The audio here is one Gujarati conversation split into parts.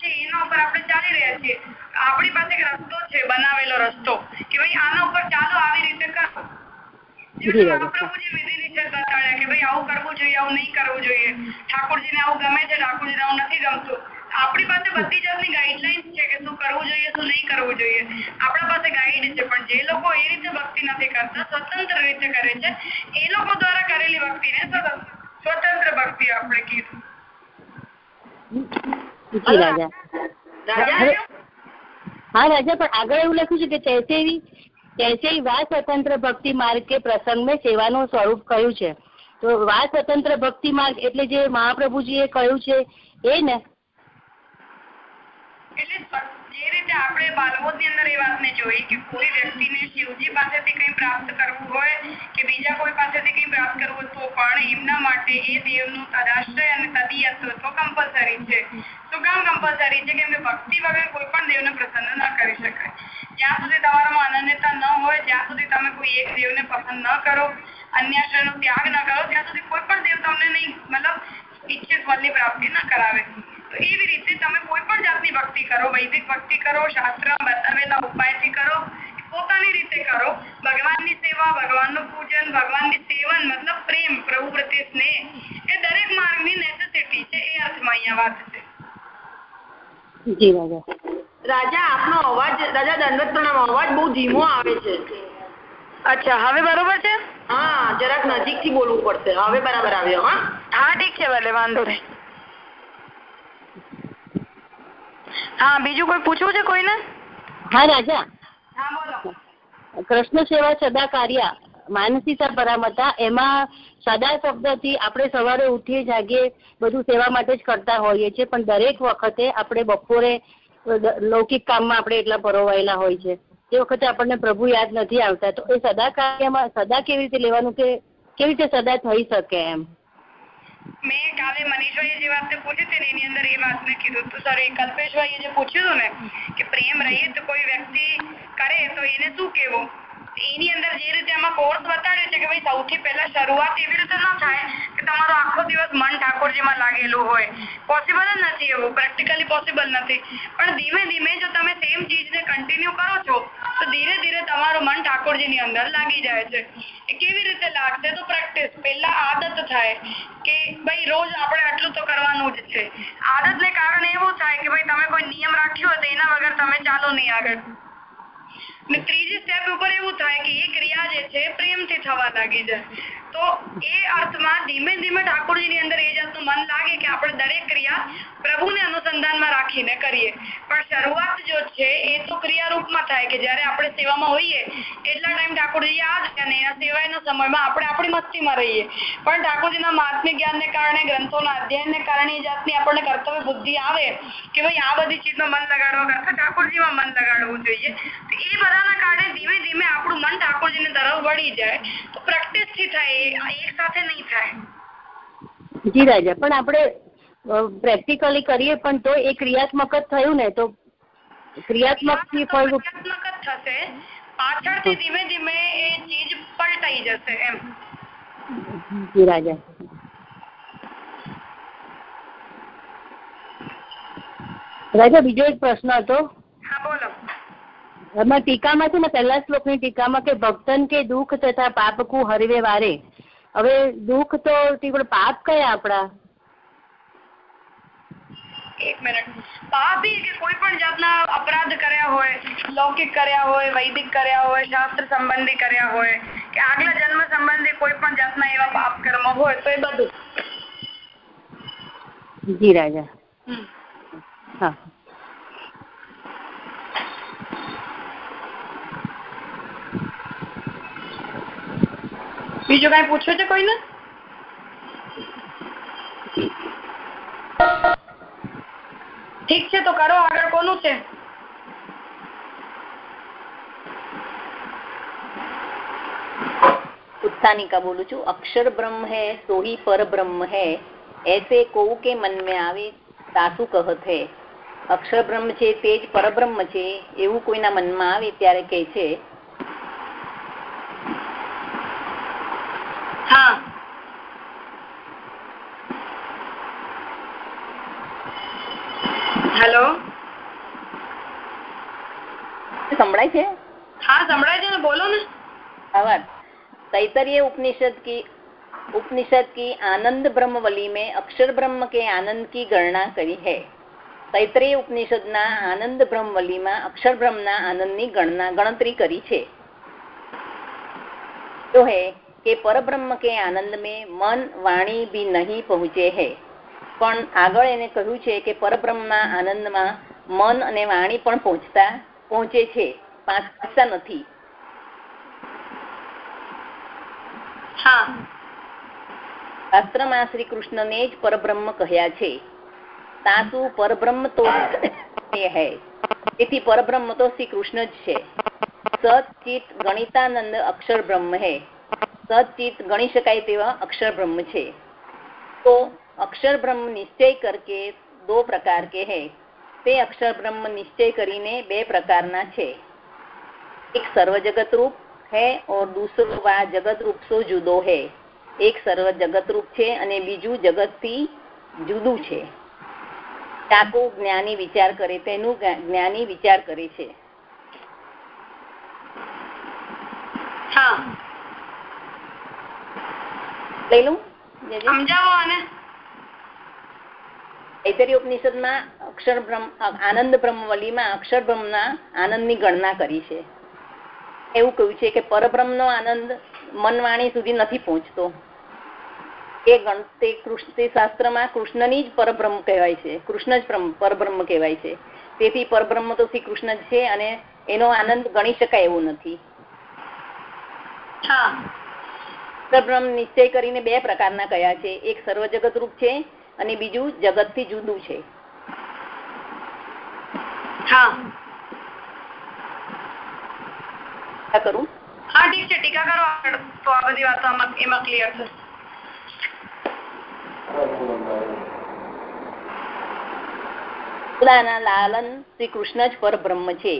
એના ઉપર આપણે ચાલી રહ્યા છીએ. આપણી પાસે એક રસ્તો છે બનાવેલો રસ્તો કે ભાઈ આના ઉપર ચાલો આવી રીતે કરો. મહાપ્રભુજી વિધિ નિષેધ બતાડ્યા કે ભાઈ આવું કરવું જોઈએ આવું નહીં કરવું જોઈએ. ઠાકોરજીને આવું ગમે છે ઠાકોરજીને આવું નથી ગમતું. આપણી પાસે બધી જાતની ગાઈડલાઈન છે કે શું કરવું જોઈએ શું નહીં કરવું જોઈએ. આપણા પાસે ગાઈડ છે પણ જે લોકો એ રીતે ભક્તિ નથી કરતા સ્વતંત્ર રીતે કરે છે એ લોકો દ્વારા કરેલી ભક્તિને સ્વતંત્ર ભક્તિ આપણે કીધું. રાજા. હા? રાજા પણ આગળ એવું લખ્યું છે કે તૈસેવી તૈસેવી વા સ્વતંત્ર ભક્તિ માર્ગ કે પ્રસંગ મેં સેવાનું સ્વરૂપ કહ્યું છે. તો વા સ્વતંત્ર ભક્તિ માર્ગ એટલે જે મહાપ્રભુજી એ કહ્યું છે એ ને? એટલે રીતે આપણે બાલમોદની અંદર એ વાતને જોઈ કે કોઈ વ્યક્તિને શિવજી પાસેથી કંઈ પ્રાપ્ત કરવું હોય કે બીજા કોઈ પાસેથી કંઈ પ્રાપ્ત કરવું તો પણ એમના માટે એ દેવનું તદાશ્રય અને તદીયત્વ કમ્પલસરી છે. તો કામ કમ્પલસરી છે? કેમ કે ભક્તિ વગર કોઈ પણ દેવને પ્રસન્ન ન કરી શકાય. જ્યાં સુધી તમારામાં અનન્યતા ન હોય, જ્યાં સુધી તમે કોઈ એક દેવને પસંદ ન કરો, અન્યાશ્રયનો ત્યાગ ન કરો, ત્યાં સુધી કોઈ પણ દેવ તમને નહીં, મતલબ ઈચ્છિત ફળની પ્રાપ્તિ ન કરાવે. એવી રીતે તમે કોઈ પણ જાતની ભક્તિ કરો વૈદિક ભક્તિ કરો શાસ્ત્ર બતાવેલા ઉપાયથી કરો પોતાની રીતે કરો. ભગવાનની સેવા ભગવાનનું પૂજન ભગવાનની સેવન મતલબ પ્રેમ પ્રભુ પ્રત્યે સ્નેહ એ દરેક માર્ગની નેસેસિટી છે એ અર્થમાં અહીંયા વાત છે. જી રાજા. રાજા આપનો અવાજ રાજા દંડવત પ્રણામ અવાજ બહુ ધીમો આવે છે. અચ્છા હવે બરોબર છે? હા જરાક નજીકથી બોલવું પડશે. હવે બરાબર આવ્યો હા? હા ઠીક છે ભલે વાંધો નહીં. હા બીજું કોઈ પૂછવું છે કોઈને? હા રાજા. હા કૃષ્ણ સેવા સદા કાર્ય માનસીતા પરામતા એમાં સદા શબ્દથી આપણે સવારે ઉઠીએ જાગીએ બધું સેવા માટે જ કરતા હોઈએ છીએ પણ દરેક વખતે આપણે બપોરે લૌકિક કામમાં આપણે એટલા પરોવાયેલા હોય છે. તે વખતે આપણને પ્રભુ યાદ નથી આવતા. તો એ સદા કાર્યમાં સદા કેવી રીતે લેવાનું કે કેવી રીતે સદા થઈ શકે એમ? મેં કાલે મનીષભાઈએ જે વાતને પૂછી હતી ને એની અંદર એ વાતને કીધું. હતું સોરી કલ્પેશભાઈએ જે પૂછ્યું હતું ને કે પ્રેમ રહિત કોઈ વ્યક્તિ કરે તો એને શું કેવું એની અંદર જે રીતે આમાં કોર્સ બતાડ્યો છે કે ભાઈ સૌથી પહેલા શરૂઆત એવી રીતે ન થાય કે તમારો આખો દિવસ મન ઠાકોરજીમાં લાગેલું હોય. પોસિબલ જ નથી એવું પ્રેક્ટિકલી પોસિબલ નથી. પણ ધીમે ધીમે જો તમે સેમ ચીજને કન્ટિન્યુ ધીરે તમારું મન ઠાકોરજીની અંદર લાગી જાય છે. એ કેવી રીતે લાગશે? તો પ્રેક્ટિસ પહેલા આદત થાય કે ભાઈ રોજ આપણે આટલું તો કરવાનું જ છે. આદતને કારણે એવું થાય કે ભાઈ તમે કોઈ નિયમ રાખ્યો હોય એના વગર તમે ચાલો નહીં આગળ. ત્રીજી સ્ટેપ ઉપર એવું થાય કે એ ક્રિયા જે છે પ્રેમથી થવા લાગી જાય. તો એ એટલા ટાઈમ ઠાકોરજી યાદ અને સિવાયના સમયમાં આપણે આપણી મસ્તીમાં રહીએ. પણ ઠાકોરજીના મહાત્મ્ય જ્ઞાનને કારણે, ગ્રંથોના અધ્યયનને કારણે એ જાતની આપણને કર્તવ્ય બુદ્ધિ આવે કે ભાઈ આ બધી ચીજમાં મન લગાડવા કરતા ઠાકોરજીમાં મન લગાડવું જોઈએ. એ બધાના કારણે ધીમે ધીમે આપણું મન ઠાકોરજીની તરફ વળી જાય. તો પ્રેક્ટિસથી થાય એક સાથે નહીં થાય. જી રાજા પણ આપણે પ્રેક્ટિકલી કરીએ પણ તો એ ક્રિયાત્મક જ થયું ને તો ક્રિયાત્મકથી ફળ ક્રિયાત્મક જ થશે. પાછળથી ધીમે ધીમે એ ચીજ પલટાઈ જશે એમ. જી રાજા. રાજા બીજો એક પ્રશ્ન હતો. હા બોલો. એમાં ટીકામાં છે ને પહેલા શ્લોકની ટીકામાં કે ભક્તન કે દુઃખ તથા પાપકુ હરવે વારે. હવે દુઃખ તો પાપ કયા આપણા? એક મિનિટ. પાપી કે કોઈ પણ જાતના અપરાધ કર્યા હોય લૌકિક કર્યા હોય વૈદિક કર્યા હોય શાસ્ત્ર સંબંધી કર્યા હોય કે આગલા જન્મ સંબંધી કોઈ પણ જાતના એવા પાપ કર્મ હોય તો એ બધું. જી રાજા. હા. બીજું કઈ પૂછ્યું છે કોઈને? ઠીક છે, તો કરો આગળ કોનું છે? ઉત્સાનિકા બોલું છું. અક્ષર બ્રહ્મ હૈ, સોહી પર બ્રહ્મ હૈ, એસે કોઉ કે મન મે આવે, સાસુ કહત હૈ. અક્ષર બ્રહ્મ છે તે જ પરબ્રહ્મ છે, એવું કોઈના મનમાં આવે ત્યારે કહે છે સંભળાય છે હા સંભળાય છે ને બોલો ને आवाज तैतरीय उपनिषद की उपनिषद की आनंद ब्रह्मवली में अक्षर ब्रह्म के आनंद की गणना કરી है તૈતરીય ઉપનિષદના આનંદ બ્રહ્મવલીમાં અક્ષર બ્રહ્મના આનંદની ગણના ગણતરી કરી છે जो है कि परब्रह्म के आनंद में मन वाणी भी नहीं पहुंचे है પણ આગળ એને કહ્યું છે કે પરબ્રહ્મના આનંદમાં મન અને વાણી પણ પહોંચતા પહોંચે છે પહોંચતા નથી. હા. શાસ્ત્રમાં શ્રી કૃષ્ણને જ પરબ્રહ્મ કહ્યા છે. તાસુ પરબ્રહ્મ તો હૈ. તેથી પરબ્રહ્મ તો શ્રી કૃષ્ણ જ છે. સચિત ગણિતાનંદ અક્ષર બ્રહ્મ હે. સચિત ગણી શકાય તેવા અક્ષર બ્રહ્મ છે. તો અક્ષર બ્રહ્મ નિશ્ચય કરકે દો પ્રકાર કે હૈ. તે અક્ષર બ્રહ્મ નિશ્ચય કરીને બે પ્રકારના છે. એક સર્વ જગત રૂપ है और दूसरो वा जगत रूप સો જુદો है એક સર્વ જગત રૂપ છે અને બીજું જગત થી જુદું છે ટાકુ જ્ઞાની વિચાર કરે તેનું જ્ઞાની વિચાર કરે છે હા લઈ લઉં જે જે? સમજાવો અને તૈતરીય ઉપનિષદમાં અક્ષર બ્રહ્મ આનંદ બ્રહ્મવલીમાં અક્ષર બ્રહ્મના આનંદની ગણના કરી છે એવું કહ્યું છે કે પરબ્રહ્મનો આનંદ મનવાણી સુધી નથી પહોંચતો. એ ગણ તે કૃષ્ણ શાસ્ત્રમાં કૃષ્ણની જ પરબ્રહ્મ કહેવાય છે. કૃષ્ણ જ પરબ્રહ્મ કહેવાય છે. તેથી પરબ્રહ્મ તો શ્રી કૃષ્ણ જ છે અને એનો આનંદ ગણી શકાય એવો નથી. હા. પરબ્રહ્મ નિશ્ચય કરીને બે પ્રકારના કયા છે. એક સર્વ જગત રૂપ છે અને બીજું જગતથી જુદું છે. હા. આ કરું હા ઠીક છે ટીકા કરો આગળ તો આ બધી વાતો આમાં એમાં ક્લિયર થશે खुदाना लालन श्री कृष्ण ज पर ब्रह्म છે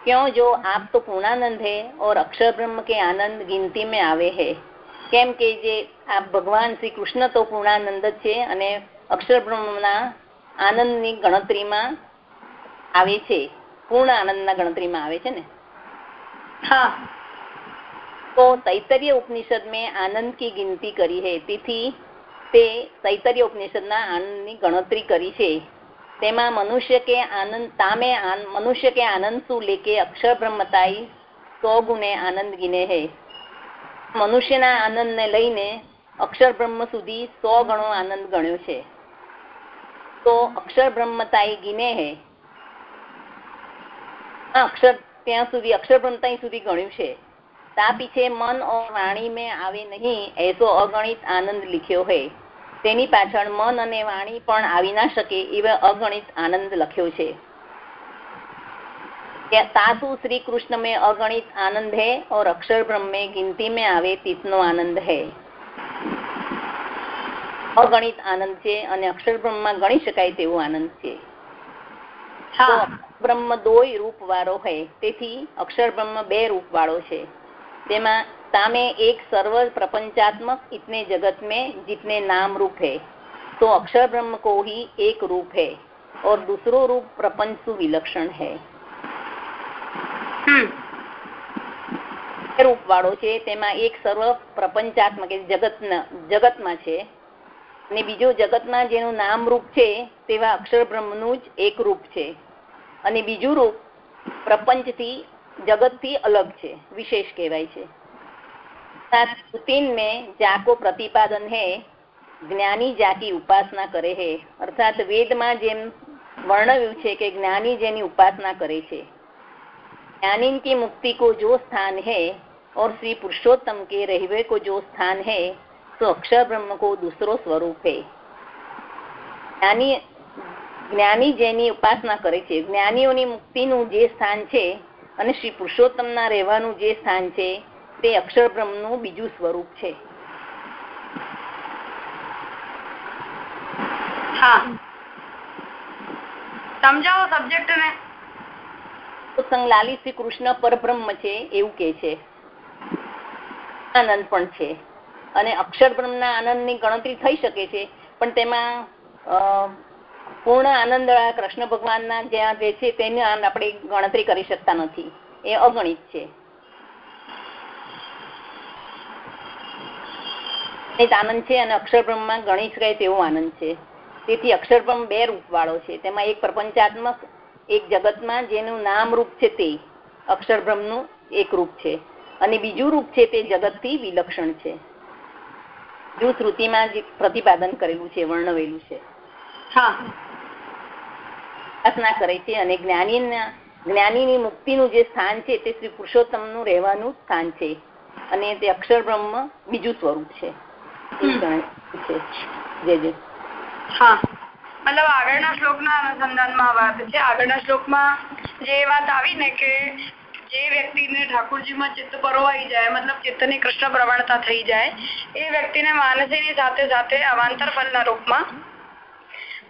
क्यों जो आप तो पूर्णानंद है और अक्षर ब्रह्म के आनंद गिनती में આવે है કેમ કે જે આ ભગવાન શ્રી કૃષ્ણ તો પૂર્ણાનંદ જ છે અને અક્ષર બ્રહ્મના આનંદની ગણતરીમાં આવે છે પૂર્ણ આનંદના ગણતરીમાં આવે છે ને હા तो तैतरीय उपनिषद में आनंद की गिनती કરી है તેથી તે તૈતરીય ઉપનિષદના આનંદની ગણતરી કરી છે તેમાં મનુષ્ય કે આનંદ તામે આન- મનુષ્ય કે આનંદ શું લેકે અક્ષર બ્રહ્મતાઈ સો ગુણે આનંદ ગિને હે મનુષ્યના આનંદને લઈને અક્ષર બ્રહ્મ સુધી સો ગણો આનંદ ગણ્યો છે તો અક્ષર બ્રહ્મતાઈ ગિને હે આ અક્ષર ત્યાં સુધી અક્ષર બ્રહ્મતાઈ સુધી ગણ્યું છે તા પીછે મન और વાણી में આવે નહીં એસો અગણિત આનંદ લખ્યો હે તેની પાછળ મન અને વાણી પણ આવી ના શકે એવો અગણિત આનંદ લખ્યો છે क्या तासु श्री कृष्ण में अगणित आनंद है और अक्षर ब्रह्म में गिनती में આવે તીતનો આનંદ है અગણિત આનંદ છે અને અક્ષર બ્રહ્મમાં ગણી શકાય તેવો આનંદ છે તો હા બ્રહ્મ દોય રૂપ વાળો હોય તેથી અક્ષર બ્રહ્મ બે રૂપ વાળો છે. તેમાં સામે એક સર્વ પ્રપંચાત્મક इतने जगत में जितने नाम रूप है तो अक्षर ब्रह्म को ही एक रूप है और दूसरो रूप प्रपंच सुविलक्षण है રૂપ વાળો છે તેમાં એક સર્વ પ્રપંચાત્મક જગતના જગતમાં છે. અને બીજો જગતમાં જેનું નામ રૂપ છે તેવા અક્ષર બ્રહ્મનું જ એક રૂપ છે. અને બીજું રૂપ પ્રપંચથી જગતથી અલગ છે વિશેષ કહેવાય છે साथ तीन में जाको प्रतिपादन है જ્ઞાની જાકી ઉપાસના કરે છે અર્થાત વેદમાં જેમ વર્ણવ્યું છે કે જ્ઞાની જેની ઉપાસના કરે છે ज्ञानी की मुक्ति को जो स्थान है और श्री पुरुषोत्तम के रहवे को जो स्थान है तो अक्षर ब्रह्म को दूसरो स्वरूप है જ્ઞાની જ્ઞાની જેની ઉપાસના કરે છે. જ્ઞાનીઓની મુક્તિનું જે સ્થાન છે અને શ્રી પુરુષોત્તમના રહેવાનું જે સ્થાન છે તે અક્ષર બ્રહ્મનું બીજું સ્વરૂપ છે. સમજાવો સબ્જેક્ટ ને. સત્સંગ લાલી શ્રી કૃષ્ણ પરબ્રહ્મ છે એવું કે છે. આનંદ પણ છે. અને અક્ષર બ્રહ્મના આનંદની ગણતરી થઈ શકે છે પણ તેમાં પૂર્ણ આનંદ કૃષ્ણ ભગવાનના જ્યાં જે છે તેની આપણે ગણતરી કરી શકતા નથી. એ અગણિત છે. આનંદ છે અને અક્ષરબ્રહ્મમાં ગણી શકાય તેવો આનંદ છે. તેથી અક્ષરબ્રહ્મ બે રૂપ વાળો છે. તેમાં એક પ્રપંચાત્મક, એક જગતમાં જેનું નામ રૂપ છે તે. અક્ષરબ્રહ્મનું એક રૂપ છે. અને બીજું રૂપ છે તે જગતથી વિલક્ષણ છે. જો શ્રુતિમાં પ્રતિપાદન કરેલું છે, વર્ણવેલું છે. ઉપાસના કરે છે અને જ્ઞાનીના જ્ઞાનીની મુક્તિનું જે સ્થાન છે તે શ્રી પુરુષોત્તમનું રહેવાનું સ્થાન છે. અને તે અક્ષર બ્રહ્મ બીજું સ્વરૂપ છે. જે જે. હા. મતલબ આગળના શ્લોકના અનુસંધાનમાં વાત છે. આગળના શ્લોકમાં જે વાત આવી ને કે જે વ્યક્તિને ઠાકોરજીમાં ચિત્ત પરોવાઈ જાય મતલબ ચિત્તની કૃષ્ણ પ્રવણતા થઈ જાય એ વ્યક્તિને માનસીની સાથે સાથે અવાંતર ફલના રૂપમાં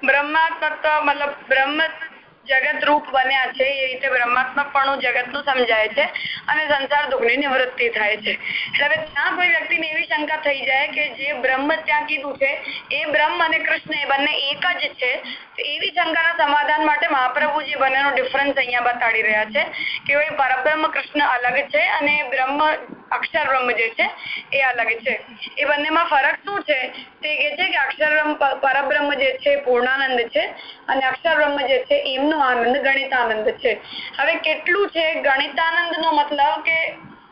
બ્રહ્માત્મક મતલબ બ્રહ્મ જગત રૂપ બન્યા છે, એ રીતે બ્રહ્માત્મકપણું જગતનું સમજાય છે અને સંસાર દુઃખની નિવૃત્તિ થાય છે. એટલે હવે ત્યાં કોઈ વ્યક્તિને એવી શંકા થઈ જાય કે જે બ્રહ્મ ત્યાં કીધું છે, એ બ્રહ્મ અને કૃષ્ણ એ બંને એક જ છે એવી શંકાના સમાધાન માટે મહાપ્રભુજી બંનેનો ડિફરન્સ અહીંયા બતાડી રહ્યા છે કે પરબ્રહ્મ કૃષ્ણ અલગ છે અને બ્રહ્મ અક્ષર બ્રહ્મ જે છે એ અલગ છે. એ બંનેમાં ફરક શું છે? તે કે છે કે અક્ષર બ્રહ્મ પરબ્રહ્મ જે છે પૂર્ણાનંદ છે અને અક્ષર બ્રહ્મ જે છે એમનો આનંદ, ગણિતાનંદ છે. હવે કેટલું છે? ગણિતાનંદ નો મતલબ કે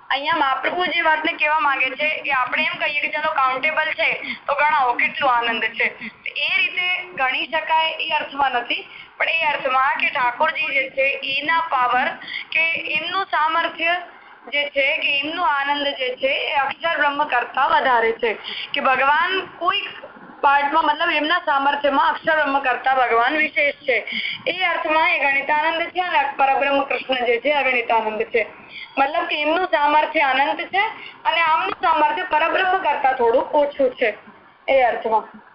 અહીંયા મહાપ્રભુ જે વાતને કહેવા માંગે છે કે આપણે એમ કહીએ કે ચાલો કાઉન્ટેબલ છે, તો ગણાવો કેટલું આનંદ છે? એ રીતે ગણી શકાય એ અર્થમાં નથી. પણ એ અર્થમાં કે ઠાકોરજી જે છે, એના પાવર કે એમનું સામર્થ્ય જે છે, કે એમનો આનંદ જે છે, એ અક્ષર બ્રહ્મ કરતા વધારે છે. કે ભગવાન કોઈ પાર્ટમાં મતલબ એમના સામર્થ્યમાં અક્ષર બ્રહ્મ કરતા ભગવાન વિશેષ છે. એ અર્થમાં એ ગણિતાનંદ છે અને પરબ્રહ્મ કૃષ્ણ જે છે, અગણિતાનંદ છે. મતલબ કે એમનું સામર્થ્ય અનંત છે અને આમનું સામર્થ્ય પરબ્રહ્મ કરતા થોડું ઓછું છે. એ અર્થમાં.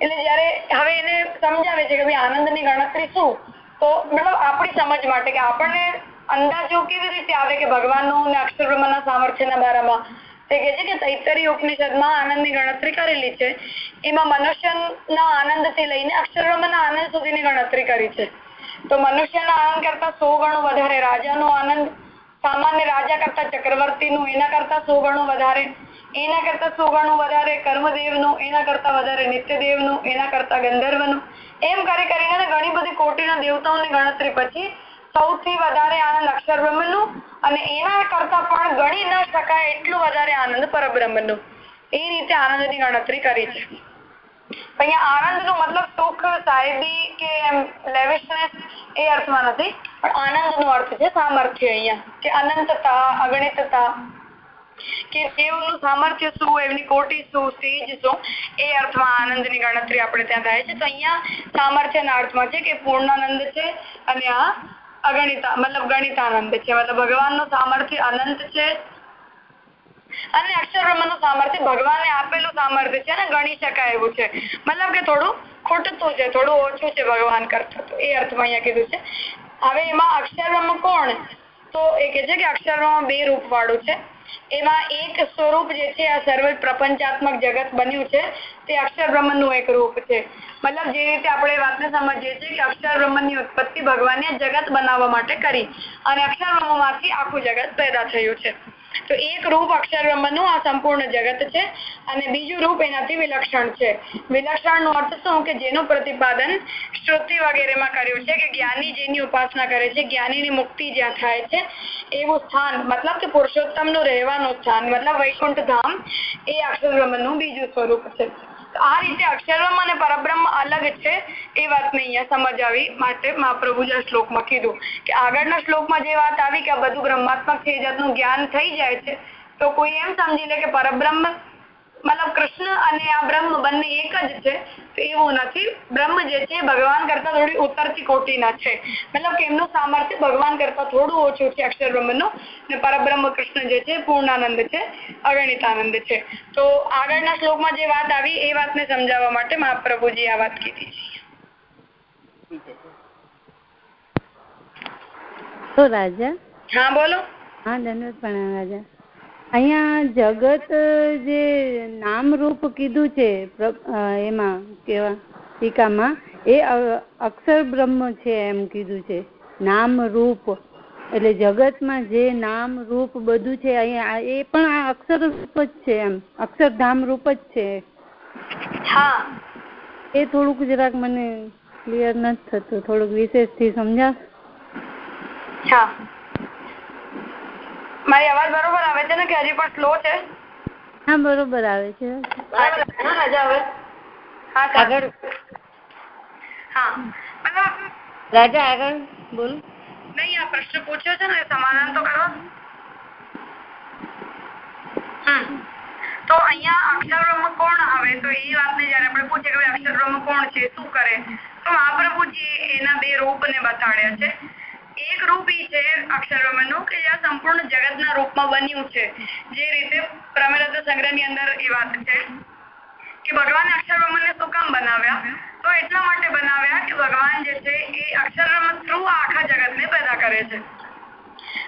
એટલે જયારે હવે એને સમજાવે છે કે ભાઈ આનંદની ગણતરી શું, તો મતલબ આપણી સમજ માટે કે આપણને અંદાજો કેવી રીતે આવે કે ભગવાનનું અક્ષર બ્રહ્મના સામર્થ્યના બારામાં? તે કહે છે કે તૈતરી ઉપનિષદમાં આનંદની ગણતરી કરેલી છે. એમાં મનુષ્યના આનંદથી લઈને અક્ષર બ્રહ્મના આનંદ સુધીની ગણતરી કરી છે. તો મનુષ્યના આનંદ કરતા સો ગણું વધારે, રાજાનો આનંદ સામાન્ય રાજા કરતા ચક્રવર્તી નું એના કરતા સો ગણું વધારે એના કરતા સો વધારે, કર્મદેવનું, એના કરતા વધારે, નિત્યદેવનું, એના કરતા ગંધર્વનું, એમ કરી કરીને ઘણી બધી કોટીના દેવતાઓની ગણતરી પછી સૌથી વધારે આનંદ અક્ષર બ્રહ્મનું અને એના કરતા પણ ગણી ન શકાય એટલું વધારે આનંદ પરબ્રહ્મનું. એ રીતે આનંદની ગણતરી કરી છે. અહીંયા આનંદનો મતલબ સુખ, સાહેબી કે એમ લેવિશનેસ એ અર્થમાં નથી, પણ આનંદ નો અર્થ છે સામર્થ્ય અહીંયા, કે અનંતતા, અગણિતતા કે દેવનું સામર્થ્ય શું, એમની કોટી શું, સ્ટેજ શું, એ અર્થમાં આનંદની ગણતરી આપણે ત્યાં થાય છે. તો અહીંયા સામર્થ્યના અર્થમાં છે કે પૂર્ણાનંદ છે અને આ અગણિતા, મતલબ ગણિતાનંદ છે. મતલબ ભગવાનનું સામર્થ્ય અનંત છે અને અક્ષર બ્રહ્મનું સામર્થ્ય ભગવાને આપેલું સામર્થ્ય છે અને ગણી શકાય એવું છે. મતલબ કે થોડું ખોટતું છે, થોડું ઓછું છે ભગવાન કરતા. તો એ અર્થમાં અહીંયા કીધું છે. હવે એમાં અક્ષર બ્રહ્મ કોણ? તો એ કે છે કે અક્ષર બે રૂપ વાળું છે. એમાં એક સ્વરૂપ જે છે આ સર્વ પ્રપંચાત્મક જગત બન્યું છે, તે અક્ષર બ્રહ્મનું એક રૂપ છે. મતલબ જે રીતે આપણે વાતને સમજીએ છીએ કે અક્ષર બ્રહ્મની ઉત્પત્તિ ભગવાને જગત બનાવવા માટે કરી અને અક્ષર બ્રહ્મમાંથી આખું જગત પેદા થયું છે. તો એક રૂપ અક્ષર બ્રહ્મનું આ સંપૂર્ણ જગત છે અને બીજું રૂપ એનાથી વિલક્ષણ છે. વિલક્ષણ નો અર્થ શું કે જેનું પ્રતિપાદન શ્રુતિ વગેરેમાં કર્યું છે કે જ્ઞાની જેની ઉપાસના કરે છે, જ્ઞાનીની મુક્તિ જ્યાં થાય છે, એવું સ્થાન, મતલબ કે પુરુષોત્તમનું રહેવાનું સ્થાન, મતલબ વૈકુંઠ ધામ એ અક્ષર બ્રહ્મનું બીજું સ્વરૂપ છે. આ રીતે અક્ષરમ અને પરબ્રહ્મ અલગ છે એ વાતને અહીંયા સમજ આવી માટે મહાપ્રભુજી આ શ્લોકમાં કીધું કે આગળના શ્લોકમાં જે વાત આવી કે આ બધું બ્રહ્માત્મક છે જાતનું જ્ઞાન થઈ જાય છે, તો કોઈ એમ સમજી લે કે પરબ્રહ્મ મતલબ કૃષ્ણ અને આ બ્રહ્મ બંને એક જ છે તો એવું નથી. બ્રહ્મ જે છે ભગવાન કરતા થોડી ઉતરતી કોટીના છે. મતલબ કે એમનું સામર્થ્ય ભગવાન કરતા થોડું ઓછું છે અક્ષર બ્રહ્મનું. ને પરબ્રહ્મ કૃષ્ણ જે છે પૂર્ણાનંદ છે અગણિતાનંદ છે. તો આગળના શ્લોકમાં જે વાત આવી એ વાતને સમજાવવા માટે મહાપ્રભુજી આ વાત કીધી છે. તો રાજા? હા બોલો. હા ધન્યવાદ પ્રણામ રાજા. અહીંયા જગત જે નામ રૂપ કીધું છે એમાં કેવા ટીકામાં એ અક્ષર બ્રહ્મ છે એમ કીધું છે. નામ રૂપ એટલે જગતમાં જે નામ રૂપ બધું છે અહીંયા એ પણ આ અક્ષર રૂપ જ છે એમ. અક્ષરધામ રૂપ જ છે. હા. એ થોડુંક જરાક મને ક્લિયર નથી થતું. થોડુંક વિશેષથી સમજાવ? હા. મારી અવાજ બરોબર આવે છે ને કે હજી પણ સ્લો છે? હા બરોબર આવે છે. ને રાજા આગળ. હા. રાજા આગળ બોલ. નહીં આ પ્રશ્ન પૂછ્યો છે ને સમાધાન તો કરો. તો અહીંયા અક્ષર બ્રહ્મ કોણ આવે? તો એ વાતને જયારે આપણે પૂછીએ કે ભાઈ અક્ષર બ્રહ્મ કોણ છે શું કરે? તો મહાપ્રભુજી એના બે રૂપ ને બતાડ્યા છે. એક રૂપ ઈ છે અક્ષર બ્રહ્મનું કે જે આ સંપૂર્ણ જગતના રૂપમાં બન્યું છે. જે રીતે પ્રમેલત સંગ્રહની અંદર એ વાત છે કે ભગવાને અક્ષર બ્રહ્મને શું કામ બનાવ્યા? તો એટલા માટે બનાવ્યા કે ભગવાન જે છે એ અક્ષર બ્રહ્મ થ્રુ આખા જગતને પેદા કરે છે.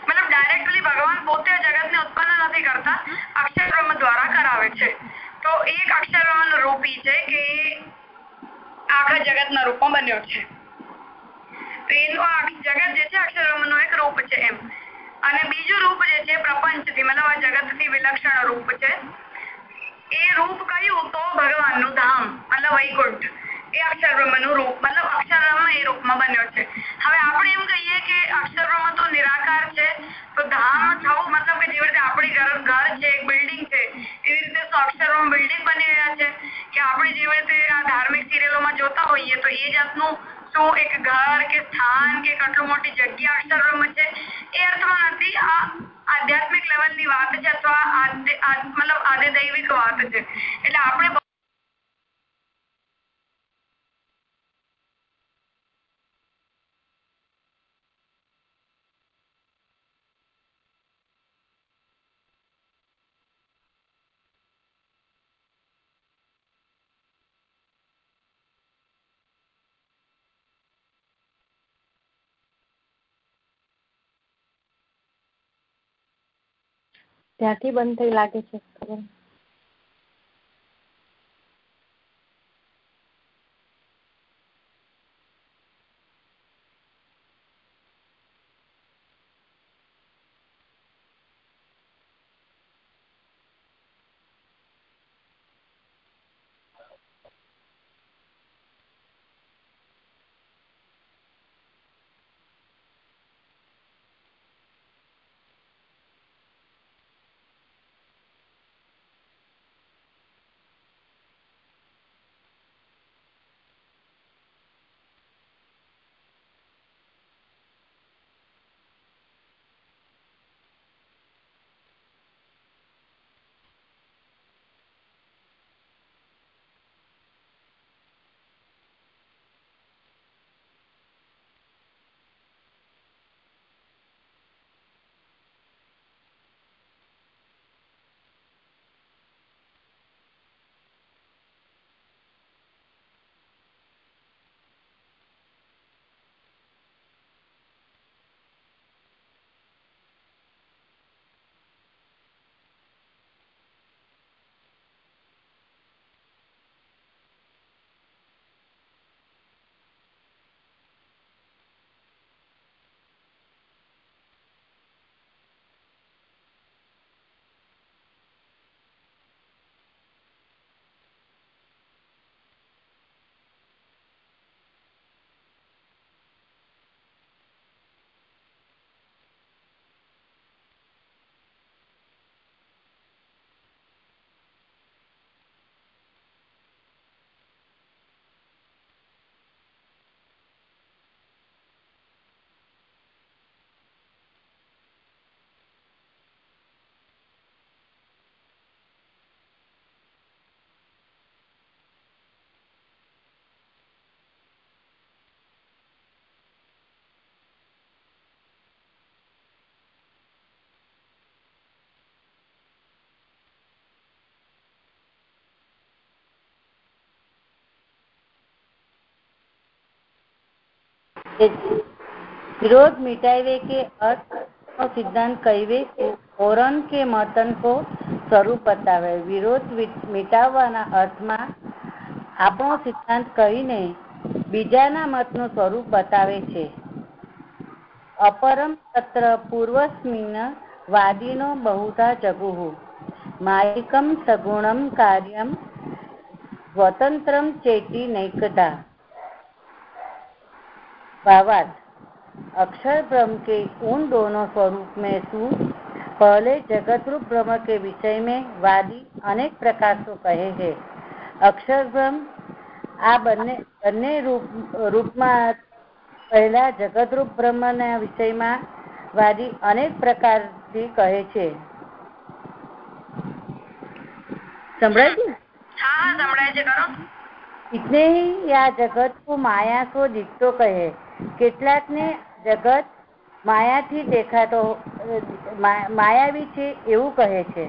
મતલબ ડાયરેક્ટલી ભગવાન પોતે જગતને ઉત્પન્ન નથી કરતા અક્ષર બ્રહ્મ દ્વારા કરાવે છે. તો એક અક્ષર બ્રહ્મનું રૂપ ઈ છે કે આખા જગતના રૂપમાં બન્યો છે. તો હવે આપણે એમ કહીએ કે અક્ષર તો નિરાકાર છે, તો ધામ થવું મતલબ જેવી રીતે આપણી ઘર ઘર છે, એક બિલ્ડિંગ છે, એવી રીતે શું બિલ્ડિંગ બની રહ્યા છે. કે આપણે જેવી રીતે આ ધાર્મિક સિરિયલોમાં જોતા હોઈએ, તો એ જાતનું શું એક ઘર કે સ્થાન કે કેટલું મોટી જગ્યા અક્ષર બ્રહ્મ છે એ અર્થમાં નથી. આ આધ્યાત્મિક લેવલની વાત છે અથવા મતલબ આદિ દૈવિક વાત છે. એટલે આપણે ત્યાંથી બંધ થઈ લાગે છે. विरोध मिटावे के अर्थ નો સિદ્ધાંત કહીએ ઓરન કે મતન કો સ્વરૂપ બતાવે વિરોધ વી- મિટાવવાના અર્થમાં આપણો સિદ્ધાંત કહીને બીજાના મતનું સ્વરૂપ બતાવે છે अपरं तत्र पूर्वस्मिन् वादिनो बहुधा जगुः मायिकं सगुणं कार्यं स्वतंत्रम चेती नैकता भावार्थ अक्षर ब्रह्म के उन दोनों स्वरूप में सु पहले जगत रूप ब्रह्म के विषय में वादी अनेक प्रकार से कहे हैं અક્ષર બ્રહ્મ આ બંને બંને રૂપ રૂપમાં પહેલા જગતરૂપ બ્રહ્મના વિષયમાં વાદી અનેક પ્રકારથી કહે છે સંભળાય છે હા હા સંભળાય છે કરો ઇતને ही આ જગત को માયા કો દિખતો કહે કેટલાકને જગત માયાથી દેખાતો મા- માયાવી છે એવું કહે છે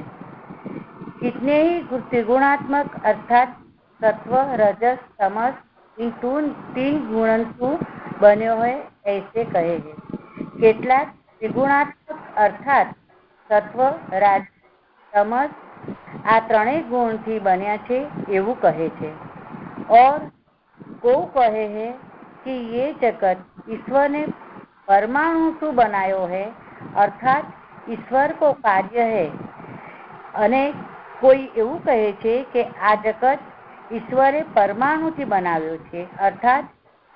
कितने ही त्रिगुणात्मक अर्थात सत्व रजस तमस इन तीन तीन गुणंतु बन्यो है ऐसे कहेंगे કેટલાક ત્રિગુણાત્મક અર્થાત સત્વ રાજ તમસ આ ત્રણેય ગુણથી બન્યા છે એવું કહે છે और को कहे है कि ये जगत ईश्वर ने परमाणु से बनायो है अर्थात ईश्वर को कार्य है અને કોઈ એવું કહે છે કે આ જગત ઈશ્વરે પરમાણુથી બનાવ્યો છે અર્થાત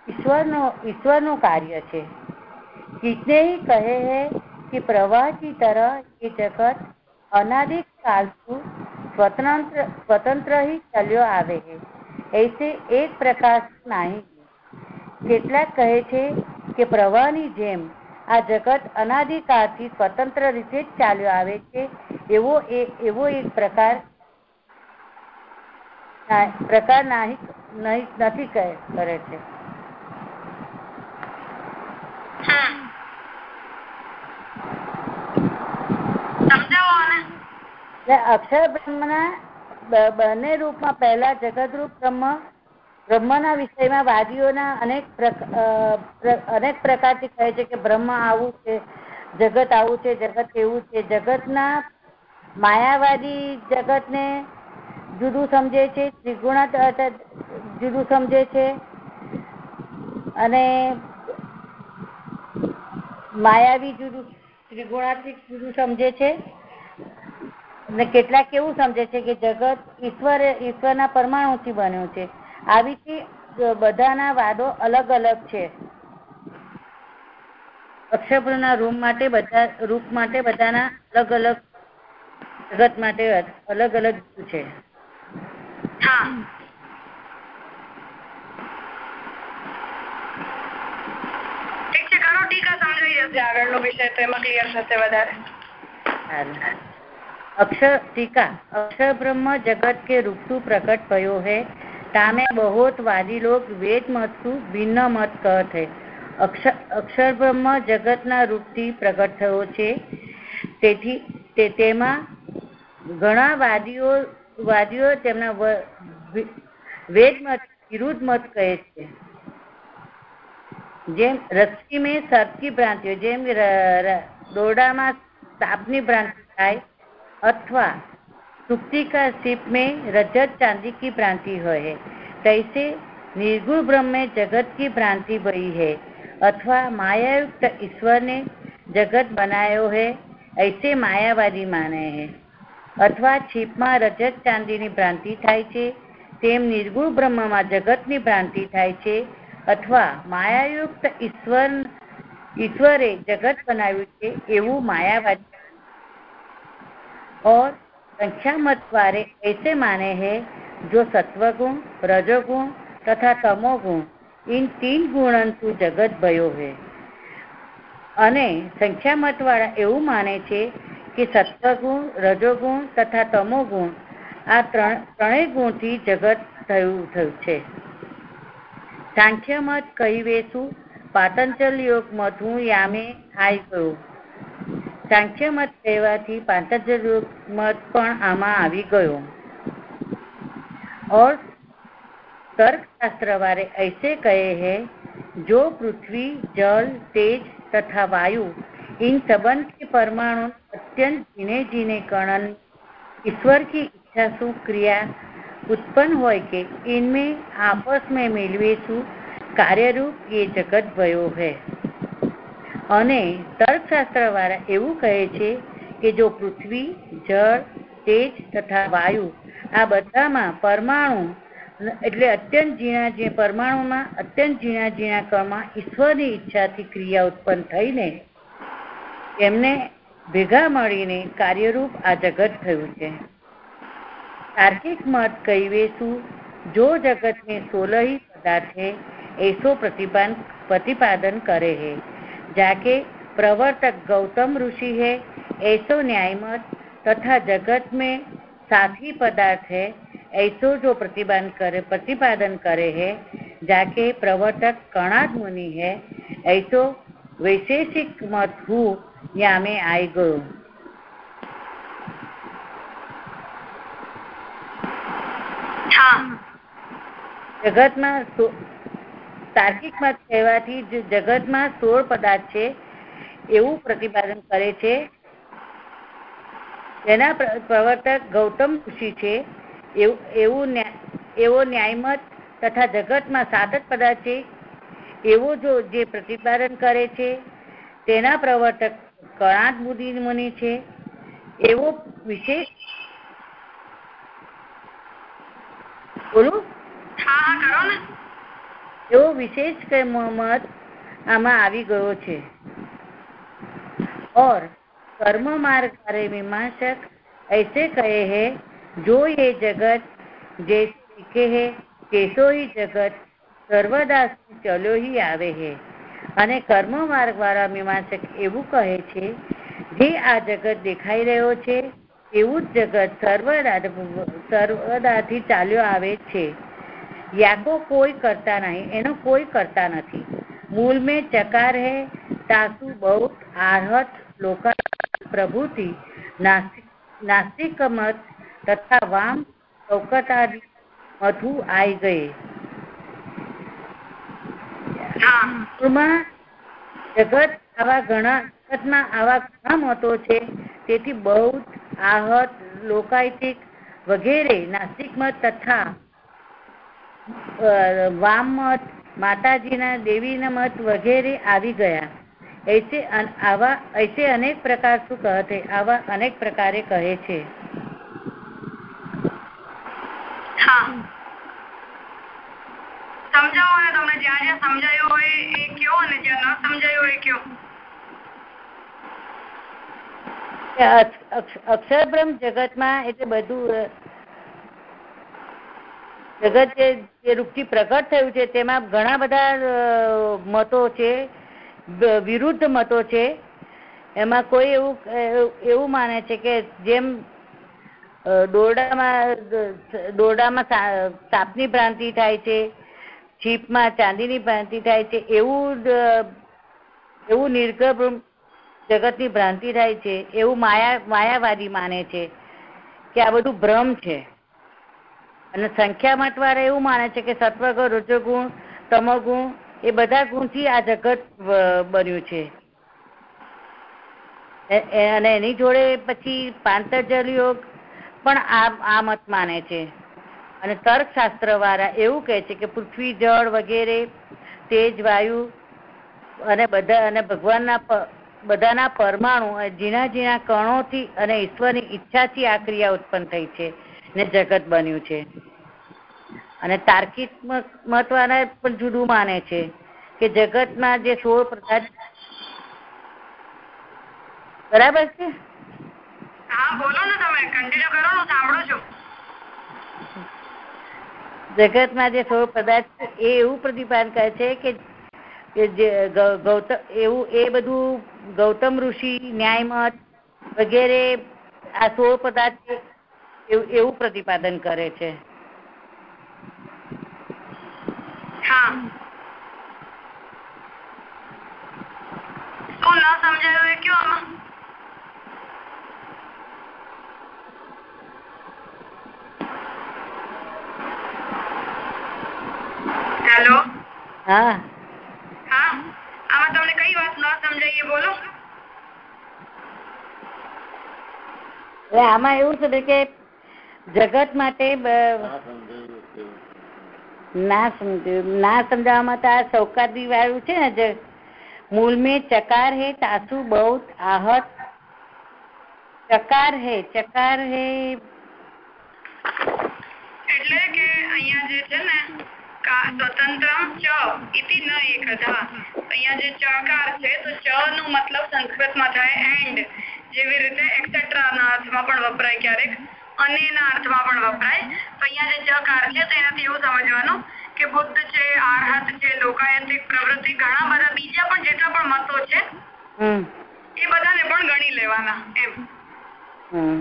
ઈશ્વરનો ઈશ્વરનું કાર્ય છે कितने ही कहे हैं कि प्रवाह की तरह ये जगत अनादिक काल से स्वतंत्र स्वतंत्र ही चल्यो आवे है ऐसे एक प्रकार से नहीं કેટલાક કહે છે કે પ્રવાહની જેમ આ જગત અનાદિકાળથી સ્વતંત્ર રીતે જ ચાલ્યો આવે છે. એવો એ એવો એક પ્રકાર પ્રકાર નાહી નથી કહે કરે છે. અક્ષર બ્રહ્મના બ- બંને રૂપમાં પહેલા જગતરૂપ બ્રહ્મ બ્રહ્મના વિષયમાં વાદીઓના અનેક અનેક પ્રકારથી કહે છે કે બ્રહ્મ આવું છે, જગત આવું છે, જગત એવું છે. જગતના માયાવાદી જગતને જુદું સમજે છે, ત્રિગુણ જુદું સમજે છે અને માયાવી જુદું, ત્રિગુણાત્મિક જુદું સમજે છે. અને કેટલાક એવું સમજે છે કે જગત ઈશ્વર, ઈશ્વરના પરમાણુથી બન્યું છે. આવી રીતે બધાના વાદો અલગ અલગ છે. અક્ષપુરના રૂમ માટે બધા રૂપ માટે બધાના અલગ અલગ જગત માટે અલગ અલગ છે. અક્ષર ટીકા અક્ષર બ્રહ્મ જગત કે રૂપરૂ પ્રકટ થયો હૈ तामे बहुत वादी लोग वेद मत सु ભિન્ન મત કહત है અક્ષર અક્ષર બ્રહ્મ જગતના રૂપથી પ્રગટ થયો છે તેથી તે તેમાં ઘણા વાદીઓ વાદીઓ તેમના વ- વિ- વેદ મત વિરુદ્ધ મત કહે છે જેમ રસ્સી મેં સર્પની ભ્રાંતિ હોય જેમ ર- ર- દોરડામાં સાપની ભ્રાંતિ થાય अथवा सुक्ति का सीप में रजत चांदी की भ्रांति है तैसे निर्गुण ब्रह्म में जगत की भ्रांति भई है अथवा मायायुक्त ईश्वर ने जगत बनायो है ऐसे मायावादी माने हैं અથવા છીપમાં રજત ચાંદીની ભ્રાંતિ થાય છે તેમ નિર્ગુણ બ્રહ્મમાં જગતની ભ્રાંતિ થાય છે અથવા માયાયુક્ત ઈશ્વર ઈશ્વરે જગત બનાવ્યું છે એવું માયાવાદી और संख्या मत वाले ऐसे माने हैं जो सत्वगुण रजोगुण तथा तमोगुण इन तीन गुणन से जगत भयो है અને સંખ્યા મત વાળા એવું માને છે કે સત્વગુણ રજોગુણ તથા તમોગુણ આ ત્રણ ત્રણેય ગુણથી જગત થયું થયું છે સાંખ્ય મત કહીવેશું પાતંજલ યોગ મત હું યામે આવી ગયો સાંખ્ય મત કહેવાથી પાંતજ્ય મત પણ આમાં આવી ગયો और तर्क शास्त्र वाले ऐसे कहे हैं जो पृथ्वी जल तेज तथा वायु इन सबन के परमाणु अत्यंत जीने जीने कणन ईश्वर की इच्छा सु क्रिया उत्पन्न હોય કે इनमें आपस में मिलवे सु कार्य रूप ये जगत भयो है અને તર્કશાસ્ત્ર વાળા એવું કહે છે કે જો પૃથ્વી, જળ, તેજ તથા વાયુ આ બધામાં પરમાણુ, એટલે અત્યંત ઝીણા જે પરમાણુમાં, અત્યંત ઝીણા ઝીણા કણમાં ઈશ્વરની ઈચ્છાથી ક્રિયા ઉત્પન્ન થઈને એમને ભેગા મળીને કાર્યરૂપ આ જગત થયું છે. તાર્કિક મત કહીએ કહીવેશું જો જગતને સોલહી પદાર્થે એસો પ્રતિપાદન કરે છે प्रतिपादन प्रतिपादन करे है जाके प्रवर्तक गौतम ऋषि है ऐसो न्याय मत तथा जगत में सात ही पदार्थ है ऐसो जो प्रतिपादन करे प्रतिपादन करे है जाके प्रवर्तक कणाद मुनि है ऐसो वैशेषिक मत હું यहाँ में आई गयो હા જગતમાં સો- તાર્કિક મત કહેવાથી જગતમાં સોળ પદાર્થ છે, એવું પ્રતિપાદન કરે છે. તેના પ્રવર્તક ગૌતમ ઋષિ છે. એવું એવું ન્યાયમત તથા જગતમાં સાત જ પદાર્થ છે. એવો જો જે પ્રતિપાદન કરે છે, તેના પ્રવર્તક કણાદ બુદ્ધિ મુનિ છે. એવો વિશેષ બોલું. હા, કરો ને. એવો વિશેષ કે મ- મત આમાં આવી ગયો છે और कर्म मार्ग कार्य मीमांसक ऐसे कहे हैं जो ये जगत जैसे लिखे है कैसो ही जगत સર્વદા ચલો ही આવે છે અને કર્મ માર્ગ વાળા મીમાંસક એવું કહે છે જે આ જગત દેખાઈ રહ્યો છે એવું જ જગત સર્વદા સર્વદાથી ચાલ્યો આવે છે યાકો કોઈ કરતા નહીં એનો કોઈ કરતા નથી મૂળ મેં ચકાર હે તાસુ બૌદ્ધ આર્હત લોકા પ્રભુતિ નાસ્તિક મત તથા વામ ચૌકટાદી મધુ આવી ગઈ જગત આવા ઘણા જગતમાં આવા ઘણા મતો છે તેથી બૌદ્ધ આહત લોકાયતિક વગેરે નાસ્તિક મત તથા વામ મત માતાજીના દેવીના મત વગેરે આવી ગયા. એસે આવા એસે અનેક પ્રકાર શું કહે આવા અનેક પ્રકારે કહે છે. હા. સમજાવો ને એ એટલે બધું જગત જે જે રૂપથી પ્રગટ થયું છે, તેમાં ઘણા બધા મતો છે વિરુદ્ધ મતો છે. એમાં કોઈ એવું એવું- માને છે કે જેમ દોરડામાં દોરડામાં સાપની ભ્રાંતિ થાય છે, છીપમાં ચાંદીની ભ્રાંતિ થાય છે, એવું એવું નિર્ગમ જગતની ભ્રાંતિ થાય છે, એવું માયા, માયાવાદી માને છે કે આ બધું ભ્રમ છે. અને સંખ્યા મતવાળા એવું માને છે કે સત્વગુણ રજોગુણ તમોગુણ એ બધા ગુણથી આ જગત બન્યું છે. અને એની જોડે પછી પાંતજલ યોગ પણ આ મત માને છે. અને તર્કશાસ્ત્ર વાળા એવું કહે છે કે પૃથ્વી, જળ વગેરે, તેજ, વાયુ અને બધા, અને ભગવાનના બધાના પરમાણુ ઝીણા ઝીણા કણોથી અને ઈશ્વરની ઈચ્છાથી આ ક્રિયા ઉત્પન્ન થઈ છે. ને જગત બન્યું છે. અને તાર્કિક મહત્વના પણ જુદું માને છે કે જગતમાં જે સોળ પદાર્થ બરાબર છે? હા બોલો ને તમે. કન્ટિન્યુ કરો હું સાંભળું છું. જગતમાં જે સોળ પદાર્થ છે એ એવું પ્રતિપાદન કરે છે કે ગૌતમ એવું એ બધું ગૌતમ ઋષિ ન્યાયમત વગેરે આ સોળ પદાર્થ એવું એવું પ્રતિપાદન કરે છે. હા. શું ન સમજાયું એ કયો આમાં? હેલો? હા. હા. આમાં તમને કઈ વાત ન સમજાઈ એ બોલો. આમાં એવું છે કે જગત માટે ના સમજાવવામાં તો આ સૌકાદી વાળું છે ને મૂળ મેં ચકાર હે તાસુ બહુ આહત. ચકાર હે ચકાર હે. એટલે કે અહીંયા જે છે ને સ્વતંત્ર ચ ઇતિ ન એકધા અહીંયા જે ચકાર છે, તો ચ નું મતલબ સંસ્કૃતમાં થાય એન્ડ જેવી રીતે એક્સેટ્રા ના અર્થમાં પણ વપરાય ક્યારેક. અને ના અર્થમાં પણ વપરાય. તો અહીંયા જે ચકાર છે તો એનાથી એવું સમજવાનું કે બુદ્ધ છે આરહત છે લોકાયંત્રિક પ્રવૃત્તિ ઘણા બધા બીજા પણ જેટલા પણ મતો છે એ બધાને પણ ગણી લેવાના એમ. હમ.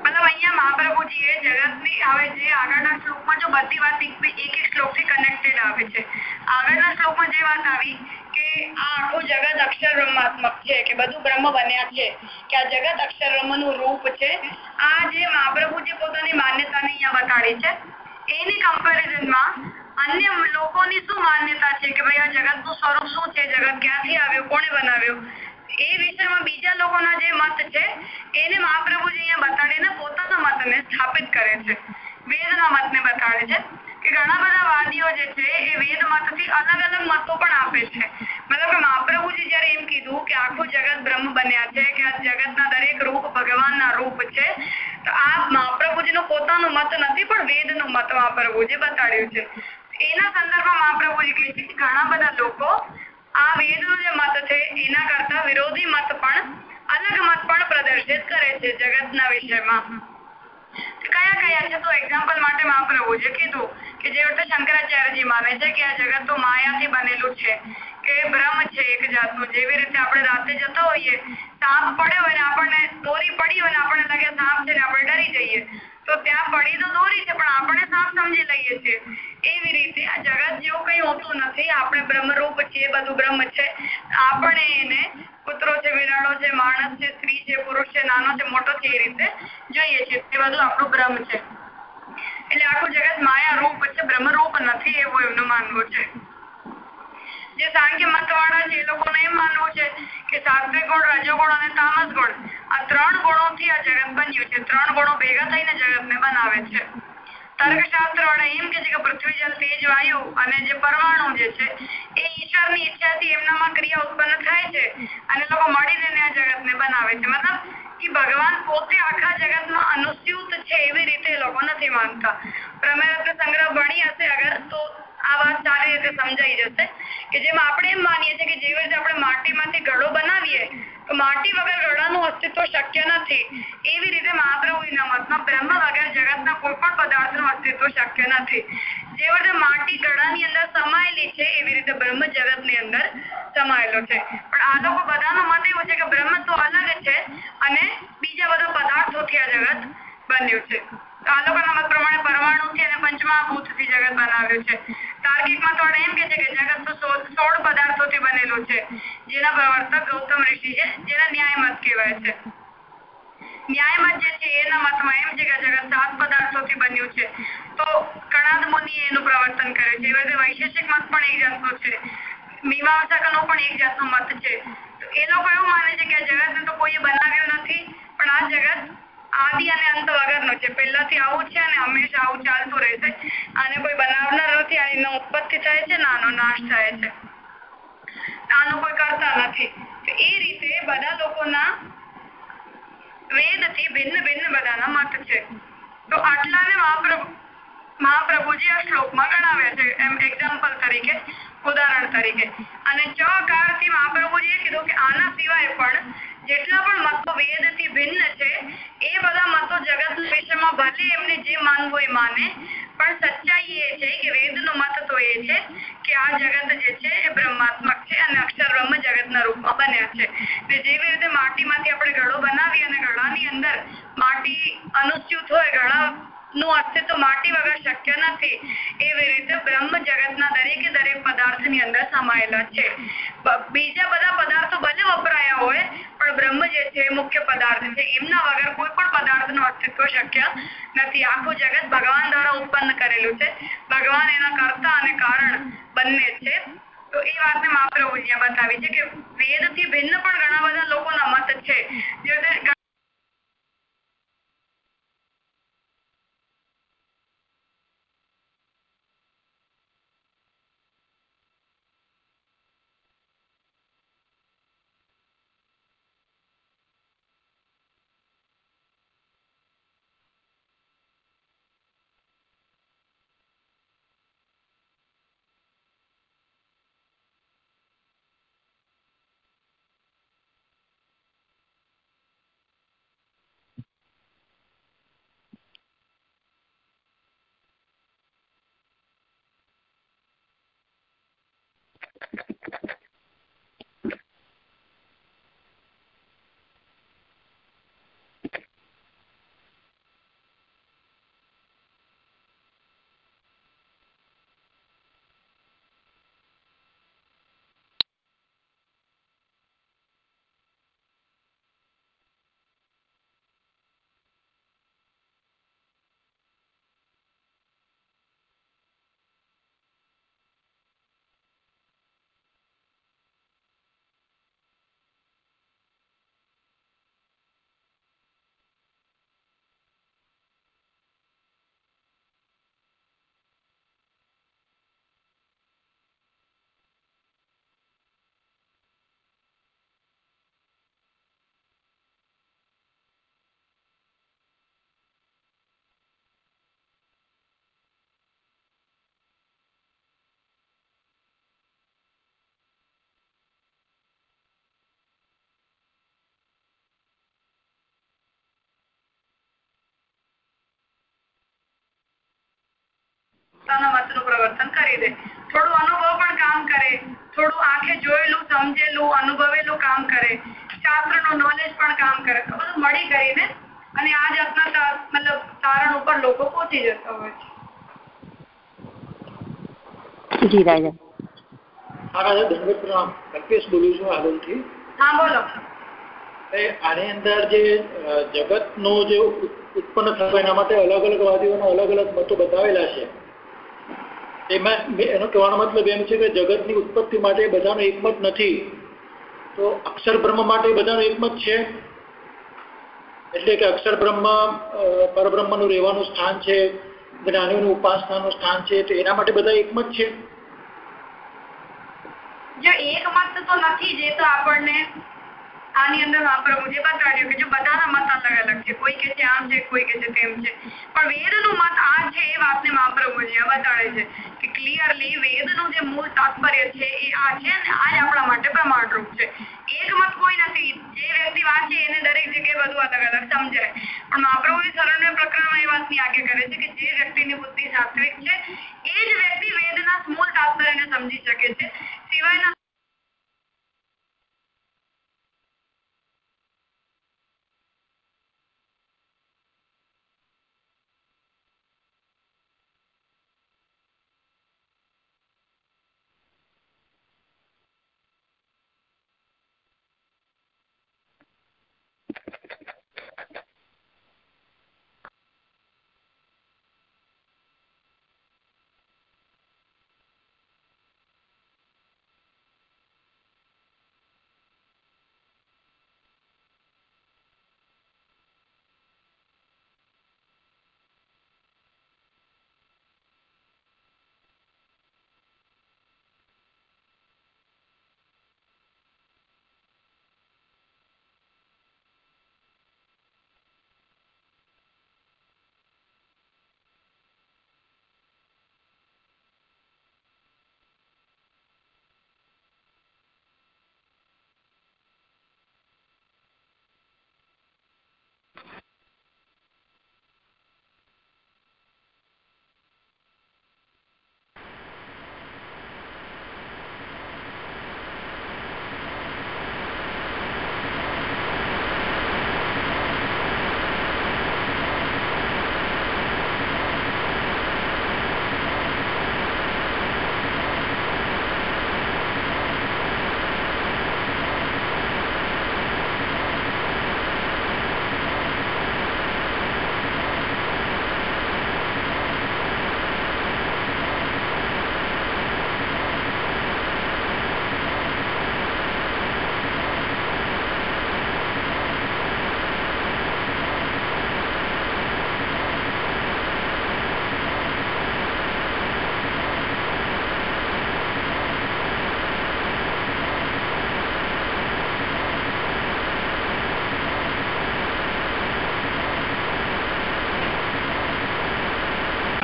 મતલબ અહીંયા મહાપ્રભુજી એ જગતની હવે જે આગળના શ્લોકમાં જો બધી વાત એક એક શ્લોકથી કનેક્ટેડ આવે છે. આગળના શ્લોકમાં જે વાત આવી કે આ આખું જગત અક્ષર બ્રહ્માત્મક છે, કે બધું બ્રહ્મ બન્યા છે, કે આ જગત અક્ષર બ્રહ્મનું રૂપ છે, આ જે મહાપ્રભુ જે ક્યાંથી આવ્યું કોને બનાવ્યું? એ વિષયમાં બીજા લોકોના જે મત છે, એને મહાપ્રભુજી અહીંયા બતાડીને પોતાના મતને સ્થાપિત કરે છે, વેદના મતને બતાડે છે. કે ઘણા બધા વાદીઓ જે છે એ વેદ મતથી અલગ અલગ મતો પણ આપે છે. મતલબ કે મહાપ્રભુજી જયારે એમ કીધું કે આખું જગત બ્રહ્મ બન્યા છે, કે આ જગતના દરેક રૂપ ભગવાનના રૂપ છે, તો આ મહાપ્રભુજીનો પોતાનો મત નથી, પણ વેદનો મત મહાપ્રભુજી બતાડ્યું છે. એના સંદર્ભમાં મહાપ્રભુજી કહે છે કે ઘણા બધા લોકો આ વેદનો જે મત છે, એના કરતા વિરોધી મત પણ અલગ મત પણ પ્રદર્શિત કરે છે જગતના વિષયમાં. કયા કયા છે? તો એક્ઝામ્પલ માટે મહાપ્રભુજીએ કીધું કે જે રીતે શંકરાચાર્યજી માને છે કે આ જગત તો માયાથી બનેલું છે કે બ્રહ્મ છે એક જાતનું. જેવી રીતે આપણે રાતે જતા હોઈએ, સાપ પડ્યો હોય ને આપણને દોરી પડી હોય ને આપણને લાગે સાપ છે ને આપણે ડરી જઈએ. તો ત્યાં પડી તો દોરી છે, પણ આપણે સાપ સમજી લઈએ છીએ. એવી રીતે આ જગત જેવું કઈ હોતું નથી. આપણે બ્રહ્મરૂપ છીએ, બધું બ્રહ્મ છે. આપણે એને કૂતરો છે બિલાડો છે, માણસ છે, સ્ત્રી છે, પુરુષ છે, નાનો છે, મોટો છે, એ રીતે જોઈએ છીએ. તે બધું આપણું બ્રહ્મ છે. એટલે આખું જગત માયા રૂપ છે, બ્રહ્મરૂપ નથી એવું એમનું માનવું છે. જે સાંખ્ય મત વાળા છે, એ લોકોને એમ માનવું છે કે સાત્વિક ગુણ રજોગુણ અને તામસ ગુણ ત્રણ ગુણોથી આ જગત બન્યું છે. ત્રણ ગુણો ભેગા થઈને જગતને બનાવે છે. તર્કશાસ્ત્ર વડે એમ કે છે કે પૃથ્વી જલ, તેજ, વાયુ અને જે પરમાણુ જે છે, એ ઈશ્વરની ઈચ્છાથી એમનામાં ક્રિયા ઉત્પન્ન થાય છે અને લોકો મળીને આ જગતને બનાવે છે. મતલબ કે ભગવાન પોતે આખા જગતમાં અનુસ્યુત છે એવી રીતે લોકો નથી માનતા. પ્રમેરત્ન સંગ્રહ ભણી હશે અગર તો આ વાત સારી રીતે સમજાઈ જશે કે જેમ આપણે એમ માનીએ છીએ કે જેવી રીતે આપણે માટીમાંથી ઘડો બનાવીએ, તો માટી વગર ઘડાનું અસ્તિત્વ શક્ય નથી. એવી રીતે મહાપ્રભુના મતમાં બ્રહ્મ વગર જગતના કોઈ પણ પદાર્થનું અસ્તિત્વ શક્ય નથી. જેવી રીતે માટી ઘડાની અંદર સમાયેલી છે, એવી રીતે બ્રહ્મ જગતની અંદર સમાયેલો છે. પણ આ લોકો બધાનો મત એવું છે કે બ્રહ્મ તો અલગ છે અને બીજા બધા પદાર્થોથી આ જગત બન્યું છે. આ લોકોના મત પ્રમાણે પરમાણુથી અને પંચમહાભૂતથી જગત બનાવ્યું છે. તાર્કિક મત વાળા એમ કે છે કે જગત તો છે. જેના પ્રવર્તક ગૌતમ ઋષિ છે, જેના મત છે. તો તો એ લોકો માને છે કે જગતને તો કોઈએ બનાવ્યું નથી, પણ આ જગત આદિ અને અંત વગરનું છે. પહેલાથી આવું છે અને હંમેશા આવું ચાલતું રહેશે. આને કોઈ બનાવનાર નથી આની ન ઉત્પત્તિ થાય છે ના નાશ થાય છે. આનો કોઈ કરતા નથી. એ રીતે બધા લોકોના વેદથી ભિન્ન ભિન્ન બધાના મત છે. તો આટલાને મહાપ્રભુ, મહાપ્રભુજી આ શ્લોકમાં ગણાવ્યા છે. એમ એક્ઝામ્પલ તરીકે, ઉદાહરણ તરીકે. અને ચ કાળથી મહાપ્રભુજીએ કીધું કે આના સિવાય પણ જેટલા પણ મતો તો એ છે કે આ જગત જે છે એ છે અને અક્ષર બ્રહ્મ જગતના રૂપમાં બન્યા છે. ને જેવી રીતે માટીમાંથી આપણે ઘડો બનાવીએ અને ઘડાની અંદર માટી અનુચ્યુત હોય ઘડા નું અસ્તિત્વ માટી વગર શક્ય નથી. એવી રીતે બ્રહ્મ જગતના દરેકે દરેક પદાર્થની અંદર સમાયેલા છે. બીજા બધા પદાર્થો ભલે વપરાયા હોય, પણ બ્રહ્મ જે છે એ મુખ્ય પદાર્થ છે. એમના વગર કોઈ પણ પદાર્થનું અસ્તિત્વ શક્ય નથી. આખું જગત ભગવાન દ્વારા ઉત્પન્ન કરેલું છે. ભગવાન એના કર્તા અને કારણ બંને છે. તો એ વાતને મહાપ્રભુ અહીંયા બતાવી છે કે વેદથી ભિન્ન પણ મત છે. પોતાના મતનું પ્રવર્તન કરી દે. થોડું અનુભવ પણ કામ કરે. થોડું આંખે જોયેલું સમજેલું અનુભવેલું કામ કરે. શાસ્ત્રનું નોલેજ પણ કામ કરે. તો બધું મળી કરીને અને આ જાતના મતલબ તારણ ઉપર લોકો પહોંચી જતા હોય છે. જી રાજા. હા રાજા કલ્પેશ બોલું છું આગળથી. હા બોલો. આની અંદર જે જગતનું જે ઉત્પન્ન થયું એના માટે અલગ અલગ વાદીઓના અલગ અલગ મતો બતાવેલા છે. એમાં એનો કહેવાનો મતલબ એમ છે કે જગતની ઉત્પત્તિ માટે બધાનો એકમત નથી. તો અક્ષર બ્રહ્મ માટે બધાનો એકમત છે? એટલે કે અક્ષર બ્રહ્મ પરબ્રહ્મનું રહેવાનું સ્થાન છે, જ્ઞાનીઓનું ઉપાસનાનું સ્થાન છે, તો એના માટે બધા એકમત છે? જો એક મત તો નથી, જે તો આપણને આની અંદર મહાપ્રભુજી બતાવ્યું કે જો બધાના મત અલગ અલગ છે. કોઈ કે છે આમ છે, કોઈ કે છે તેમ છે. પણ વેદનું મત આ છે, એ વાતને આ બતાડે છે કે ક્લિયરલી વેદનું જે મૂળ તાત્પર્ય છે, એ આ છે અને આ જ આપણા માટે પ્રમાણરૂપ છે. એક મત કોઈ નથી. જે વ્યક્તિ વાંચે એને દરેક જગ્યાએ બધું અલગ અલગ સમજાય. પણ મહાપ્રભુજી સરળ પ્રકરણમાં એ વાતની આજ્ઞા કરે છે કે જે વ્યક્તિની બુદ્ધિ સાત્વિક છે, એ જ વ્યક્તિ વેદના મૂળ તાત્પર્યને સમજી શકે છે. સિવાયના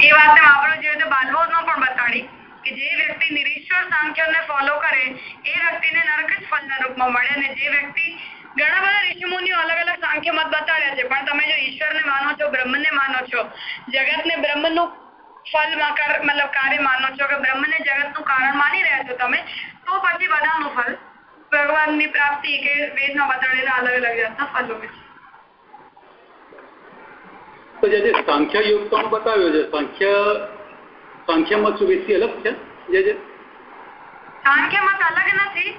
એ વાતને વાપરો જેવી રીતે બાલબોધમાં પણ બતાડી કે જે વ્યક્તિ નિરીશ્વર સાંખ્યને ફોલો કરે, એ વ્યક્તિને નરક જ ફળના રૂપમાં મળે અને જે વ્યક્તિ ઘણા બધા ઋષિમુનિઓ અલગ અલગ સાંખ્ય મત બતાડ્યા છે. પણ તમે જો ઈશ્વરને માનો છો, બ્રહ્મને માનો છો, જગતને બ્રહ્મનું ફલ મતલબ કાર્ય માનો છો કે બ્રહ્મને જગતનું કારણ માની રહ્યા છો તમે, તો પછી બધાનું ફલ ભગવાનની પ્રાપ્તિ કે વેદમાં બતાડેલા અલગ અલગ જાતના ફલો છે. તો જે સંખ્યા યોગ પણ બતાવ્યો છે, સંખ્યા સંખ્યામાં શું વેસી અલગ છે? જે જે? સાંખ્ય અલગ નથી.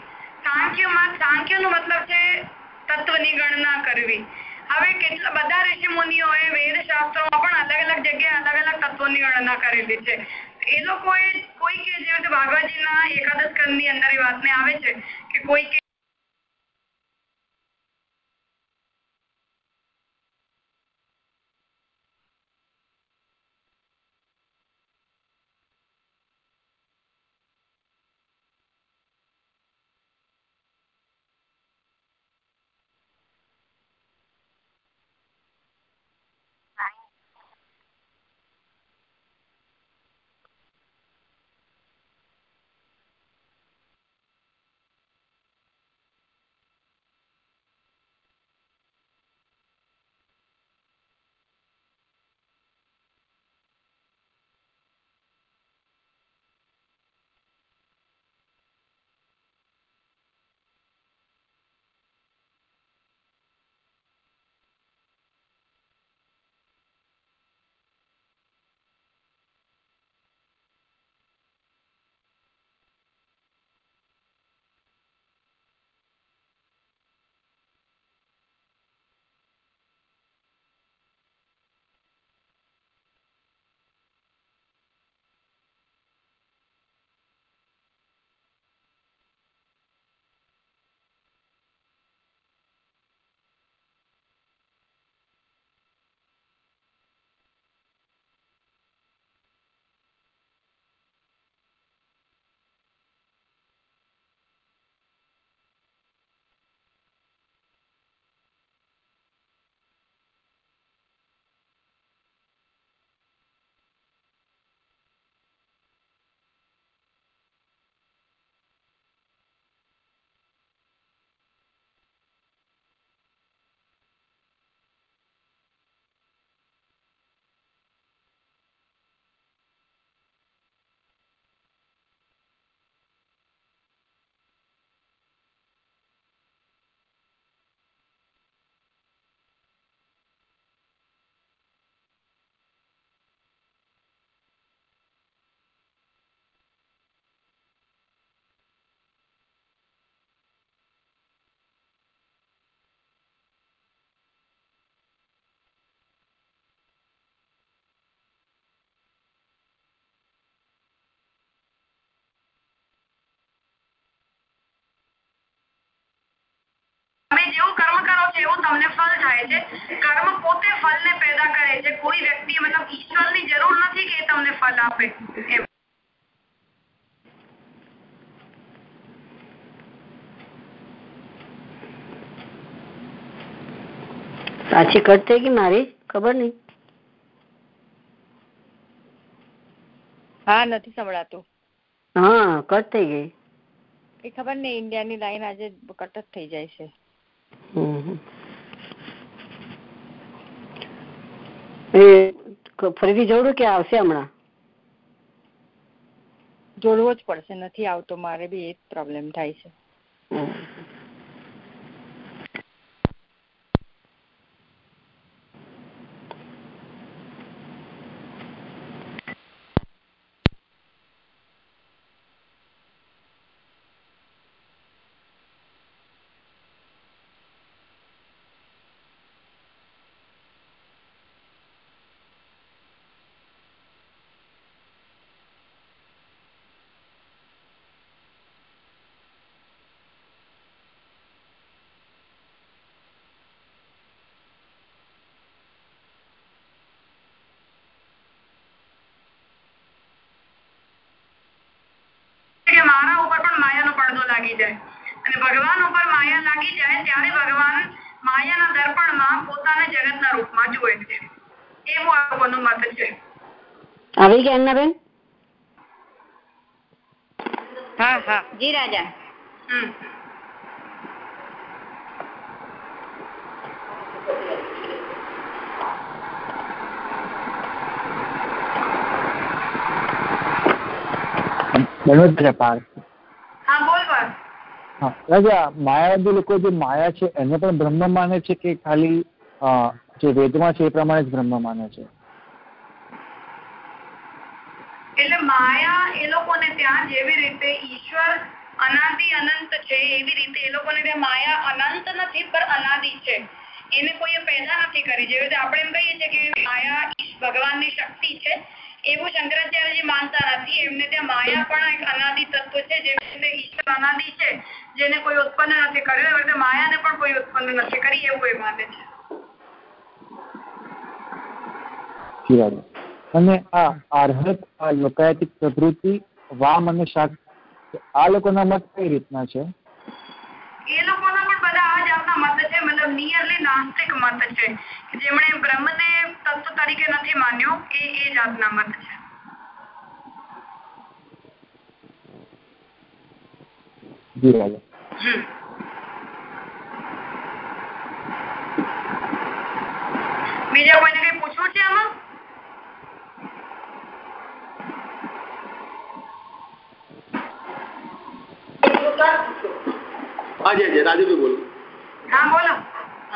સાંખ્ય મત મતલબ છે તત્વની ગણના કરવી. હવે કેટલા, બધા ઋષિ મુનિઓએ વેદ શાસ્ત્રોમાં પણ અલગ અલગ જગ્યાએ અલગ અલગ તત્વોની ગણના કરેલી છે. એ લોકોએ કોઈ કે જે રીતે ભાગવતજીના એકાદશની અંદર એ વાતને આવે છે કે કોઈ કે છે એવું તમને ફળ થાય છે. કર્મ પોતે ફળને પેદા કરે છે. કોઈ વ્યક્તિ મતલબ ઈશ્વરની જરૂર નથી કે એ તમને ફળ આપે. એમ. પાછી કટ થઈ ગઈ મારી? ખબર નહીં. હા નથી સંભળાતું. હા કટ થઈ ગઈ. એ ખબર નહીં ઇન્ડિયાની લાઈન આજે કટ જ થઈ જાય છે. ફરીથી જોડું કે આવશે હમણાં? જોડવો જ પડશે. નથી આવતો મારે બી એ જ પ્રોબ્લેમ થાય છે. લાગી જાય. અને ભગવાન ઉપર માયા લાગી જાય ત્યારે ભગવાન માયાના દર્પણમાં પોતાને જગતના રૂપમાં જુએ છે. એવું આ લોકોનું મત છે? આવી ગયા અન્નાબેન હા હા. જી રાજા. હમ. બોલ બસ હા રાજા, માયાવાદી લોકો જે માયા છે, એને પણ બ્રહ્મ માને છે કે ખાલી જે વેદમાં છે એ પ્રમાણે જ બ્રહ્મ માને છે? એટલે માયા એ લોકોને ત્યાં જેવી રીતે ઈશ્વર અનાદિ અનંત છે, એવી રીતે એ લોકોને ત્યાં માયા અનંત નથી, પણ અનાદિ છે. એને કોઈએ પેદા નથી કરી. જેવી રીતે આપણે એમ કહીએ છીએ કે માયા ભગવાનની શક્તિ છે એવું શંકરાચાર્યજી માનતા નથી એમને ત્યાં માયા પણ એક અનાદિ તત્વ છે જેવી ઈશ્વર અનાદિ છે જેને કોઈ ઉત્પન્ન નથી કર્યું એવી રીતે માયાને પણ કોઈ ઉત્પન્ન નથી કરી એવું કોઈ માને છે. અને આ આર્હત આ લોકાયતિક પ્રવૃત્તિ વામ અને શાક આ લોકોના મત કઈ રીતના છે? એ લોકોના નિયરલી નાસ્તિક મત છે. જેમણે બ્રહ્મને તત્વ તરીકે નથી માન્યો એ એ જાતના મત છે. જી રાજા. બીજા કોઈને કઈ પૂછવું છે આમાં? હા જી જી રાજુભાઈ બોલો.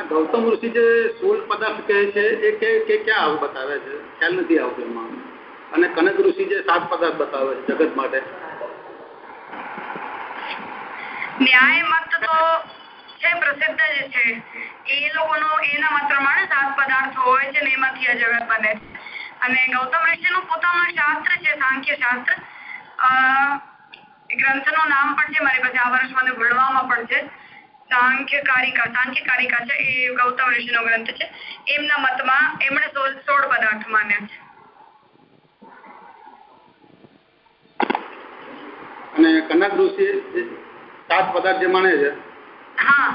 ગૌતમ ઋષિ જે સોળ પદાર્થ કહે છે, એ કે ક્યાં આવું બતાવે છે? ખ્યાલ નથી આવતો એમાં. અને કનક ઋષિ જે સાત પદાર્થ બતાવે છે જગત માટે. ન્યાય મત તો છે પ્રસિદ્ધ જ છે. એ લોકોનો એના મત પ્રમાણે સાત પદાર્થો હોય છે ને એમાંથી આ જગત બને અને ગૌતમ ઋષિનું પોતાનું શાસ્ત્ર છે, સાંખ્ય શાસ્ત્ર. અ, એ ગ્રંથનું નામ પણ છે, મારી પાસે આ વર્ષ મને ભણવામાં પણ છે. સાંખ્ય કારિકા સાંખ્ય કારિકા છે એ ગૌતમ ઋષિનો ગ્રંથ છે. એમના મતમાં એમણે સોળ સોળ પદાર્થ માન્યા છે. અને કનક ઋષિ સાત પદાર્થ જે માને છે. હા.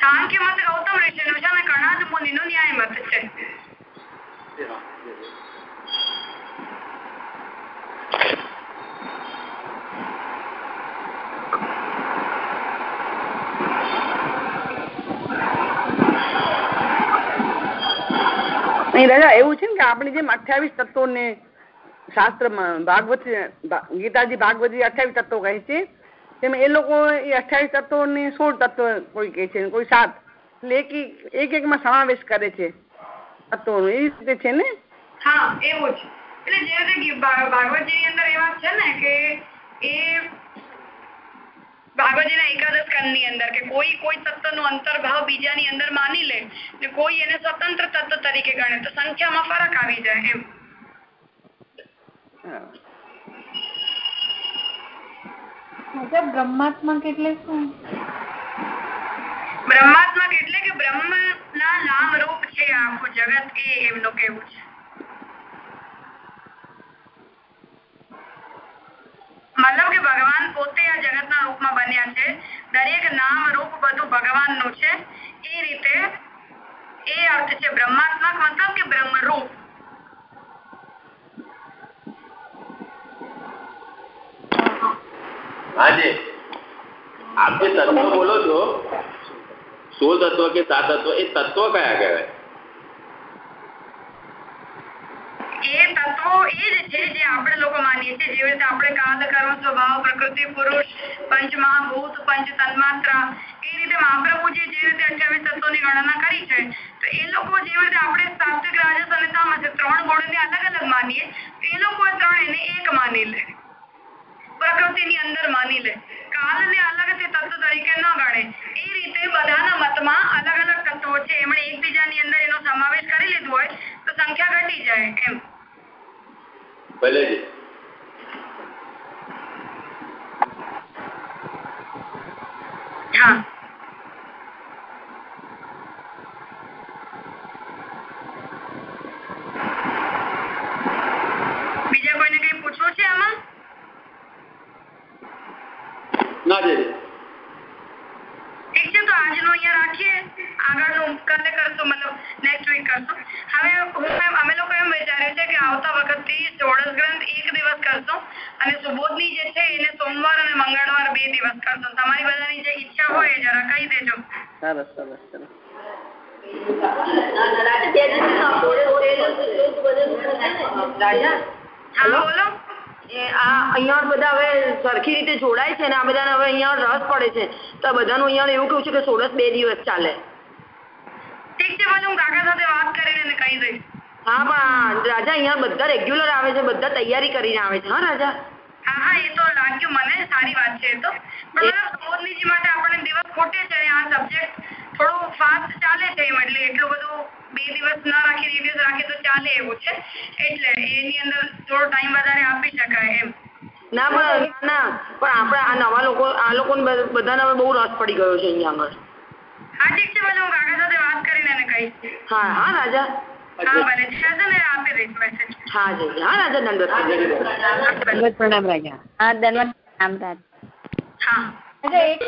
સાંખ્ય મત ગૌતમ ઋષિનું છે અને કણાદ મુનિનું ન્યાય મત છે. હા. અહીં રાજા એવું છે ને કે આપણે જેમ અઠ્યાવીસ તત્વોને શાસ્ત્રમાં ભાગવત ગીતાજી ભાગવતજી અઠ્યાવીસ તત્વો કહે છે. તેમ એ લોકો એ અઠ્યાવીસ તત્વોને સોળ તત્વ કોઈ કહે છે કોઈ સાત. એટલે એક એક એકમાં સમાવેશ કરે છે તત્વોનો. એ રીતે છે ને? હા, એવું છે એટલે જે રીતે ભાગવતજી અંદર એવા છે ને કે એ ભાગવતજીના એકાદશ સ્કંદની અંદર કે કોઈ કોઈ તત્વનો અંતર્ભાવ બીજાની અંદર માની લે ને કોઈ એને સ્વતંત્ર તત્વ તરીકે ગણે તો સંખ્યામાં ફરક આવી જાય એમ. મતલબ બ્રહ્માત્મક એટલે શું બ્રહ્માત્મક એટલે કે બ્રહ્મ ના નામ રૂપ છે આખું જગત એ એમનું કેવું છે. મતલબ કે ભગવાન પોતે આ જગતના રૂપમાં બન્યા છે દરેક નામ રૂપ બધું ભગવાનનું છે। એ રીતે એ અર્થ છે બ્રહ્માત્મક, મતલબ કે બ્રહ્મ રૂપ હાજી આપ જે તત્વ બોલો છો? સોળ તત્વ કે સાત તત્વ એ તત્વ કયા કહેવાય? એ તત્વો એ જ છે જે આપણે લોકો માનીએ છીએ. જેવી રીતે આપણે કાલ કર્મ સ્વભાવ, પ્રકૃતિ, પુરુષ પંચ પંચ, તન્માત્રા, એ રીતે મહાપ્રભુજી જે રીતે અઠ્યાવીસ તત્વોની ગણના કરી છે, તો એ લોકો જેવી રીતે આપણે સાત્વિક, રાજસ અને તામસ ત્રણ ગુણને અલગ અલગ માનીએ તો એ લોકો ત્રણ એને એક માની લે. પ્રકૃતિની અંદર માની લે. કાલને અલગથી તત્વ તરીકે ન ગણે. એ રીતે બધાના મતમાં અલગ અલગ તત્વો છે. એમણે એકબીજાની અંદર એનો સમાવેશ કરી લીધો હોય તો સંખ્યા ઘટી જાય એમ. ભલે જી હા બીજા કોઈને કઈ પૂછવું છે આમાં ના જી ઠીક છે તો આજનું અહીંયા રાખીએ આગળનું કાલે કરશું મતલબ નેક્સ્ટ વીક કરશું હવે હું એમ અમે લોકો એમ વિચાર્યું છે કે આવતા વખતથી ષોડશ ગ્રંથ એક દિવસ કરશું અને સુબોધની જે છે એને સોમવાર અને મંગળવાર બે દિવસ કરશું તમારી બધાની જે ઈચ્છા હોય એ જરા કહી દેજો સરસ સરસ સરસ હા બોલો અહીંયા બધા હવે સરખી રીતે જોડાય છે ને આ બધાને હવે અહીંયા રસ પડે છે તો બધાનું અહીંયા એવું કેવું છે કે સોળસ બે દિવસ ચાલે. ઠીક છે હું કાકા સાથે વાત કરીને કહી દઈશ. હા પણ રાજા અહીંયા બધા રેગ્યુલર આવે છે બધા તૈયારી કરીને આવે છે હા રાજા? હા હા એ તો લાગ્યું મને સારી વાત છે તો. મતલબ સુબોધનીજી માટે આપણને દિવસ ખોટે છે આ સબ્જેક્ટ થોડું ફાસ્ટ ચાલે છે એમ એટલે એટલું બધું બે દિવસ ના એક દિવસ રાખીએ તો ચાલે એવું છે. એટલે એની અંદર થોડો ટાઈમ વધારે આપી શકાય એમ. ના પણ ના પણ આપણે આ નવા લોકો આ લોકોને બધાને હવે બહુ રસ પડી ગયો છે અહીંયા આગળ. હા ઠીક છે મને હું કાકા સાથે વાત કરીને એને કહીશ. હા હા રાજા. હા ભલે છે ને આપી દઈશ મેસેજ હા જી હા રાજા દંડવત પ્રણામ રાજા. હા ધન્યવાદ રામ રાજ. હા. એક